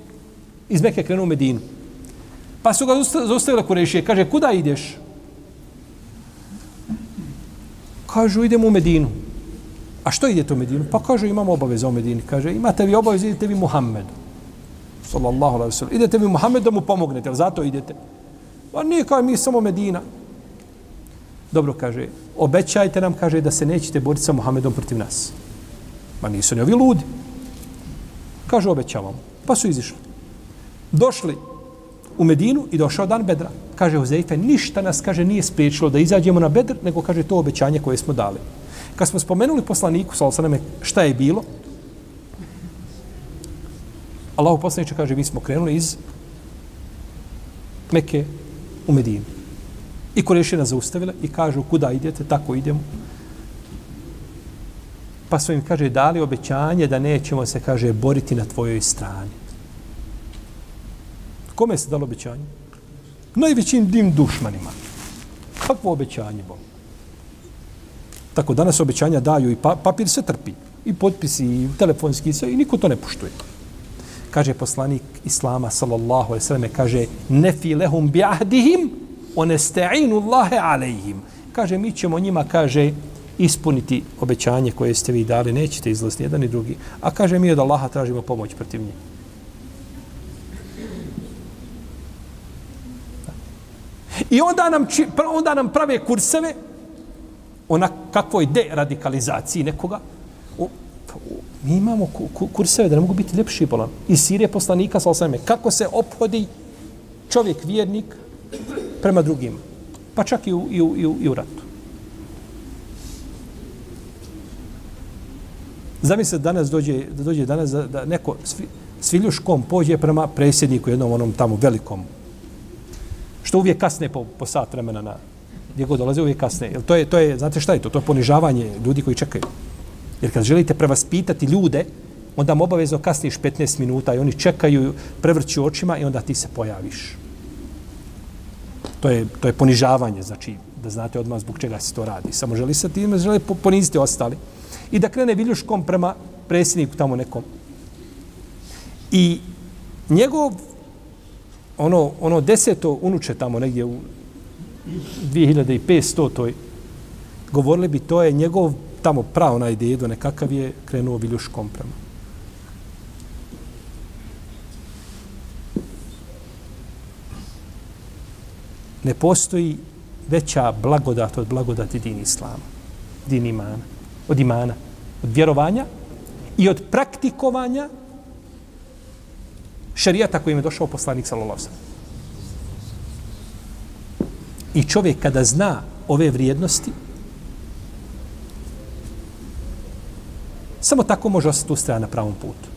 iz Mekke krenuo u Medinu. Pa su ga zaustavili Kurešije, kaže, kuda ideš? Kažu, idemo u Medinu. A što idete u Medinu? Pa kaže, imamo obaveze u Medini. Kaže, imate vi obaveze, idete vi Muhammedu sallallahu alaihi sallam. Idete vi Muhammed da mu pomognete, ali zato idete. Pa nije kao mi samo Medina. Dobro, kaže, obećajte nam, kaže, da se nećete boriti sa Muhammedom protiv nas. Ma nisu ni ovi ludi. Kaže, obećavam. Pa su izišli. Došli u Medinu i došao dan Bedra. Kaže Huzeife, ništa nas, kaže, nije spriječilo da izađemo na Bedr, nego kaže to obećanje koje smo dali. Kad smo spomenuli poslaniku, sallallahu alaihi šta je bilo, Allahu poslaniče kaže, mi smo krenuli iz Mekke u Medinu. I Kurešina zaustavila i kažu kuda idete, tako idemo. Pa su im, kaže, dali obećanje da nećemo se, kaže, boriti na tvojoj strani. Kome se dalo obećanje? Najvećim dim dušmanima. Kakvo obećanje, Bog? Tako, danas obećanja daju i pa, papir se trpi. I potpisi, i telefonski, i sve, i niko to ne poštuje. Kaže poslanik Islama, sallallahu alaihi sallam, kaže, nefi lehum bi ahdihim, onesta'inu Allahe alaihim. Kaže, mi ćemo njima, kaže, ispuniti obećanje koje ste vi dali, nećete izlaziti jedan i drugi. A kaže, mi od Allaha tražimo pomoć protiv njih. I onda nam, či, onda nam prave kurseve ona kakvoj deradikalizaciji nekoga. Pa, mi imamo kurseve da ne mogu biti ljepši bolan. I Sirije poslanika sa osvrame. Kako se ophodi čovjek vjernik prema drugim. Pa čak i u, i u, i u, i u ratu. Zamisli da danas dođe, da dođe danas da, da neko svi, sviljuškom pođe prema predsjedniku jednom onom tamo velikom što uvijek kasne po, po sat vremena na gdje god dolaze uvijek kasne. Jer to je, to je, znate šta je to? To je ponižavanje ljudi koji čekaju. Jer kad želite prevaspitati ljude, onda mu obavezno kasniš 15 minuta i oni čekaju, prevrću očima i onda ti se pojaviš. To je, to je ponižavanje, znači da znate odmah zbog čega se to radi. Samo želi se time, želi poniziti ostali. I da krene viljuškom prema predsjedniku tamo nekom. I njegov ono, ono deseto unuče tamo negdje u 2500 toj govorili bi to je njegov tamo pravo onaj dedo nekakav je krenuo viljuškom prema. Ne postoji veća blagodat od blagodati din islama, din imana, od imana, od vjerovanja i od praktikovanja šarijata kojim je došao poslanik sallallahu I čovjek kada zna ove vrijednosti, samo tako može ostati ustrajan na pravom putu.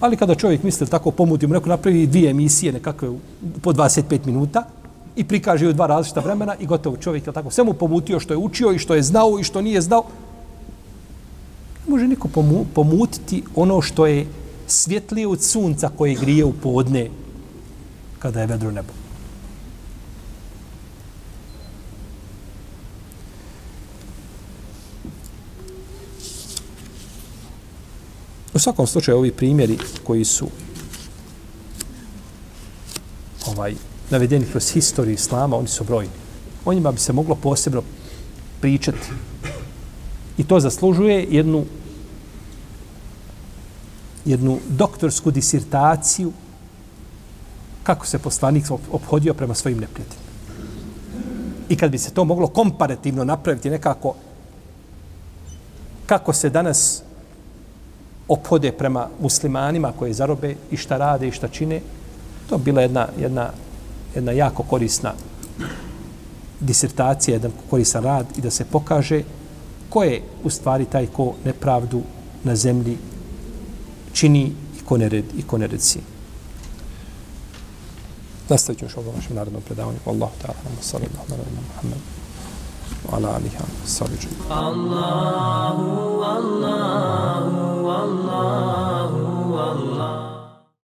Ali kada čovjek misli tako pomutimo, neko napravi dvije emisije nekakve po 25 minuta i prikaže u dva različita vremena i gotovo čovjek je tako sve mu pomutio što je učio i što je znao i što nije znao, Ne može niko pomu, pomutiti ono što je svjetlije od sunca koje grije u podne kada je vedro nebo. U svakom slučaju ovi primjeri koji su ovaj navedeni kroz historiju islama, oni su brojni. O njima bi se moglo posebno pričati. I to zaslužuje jednu jednu doktorsku disertaciju kako se poslanik obhodio prema svojim neprijateljima. I kad bi se to moglo komparativno napraviti nekako kako se danas ophode prema muslimanima koje zarobe i šta rade i šta čine, to je bila jedna, jedna, jedna jako korisna disertacija, jedan koristan rad i da se pokaže ko je u stvari taj ko nepravdu na zemlji čini i ko nered i ko nered si. Nastavit ćemo što u našem narodnom predavanju. Allahu ta'ala, sallallahu alaihi wa Muhammed. وعلى آله alihi wa الله Allahu, Allahu, Allahu, Allahu.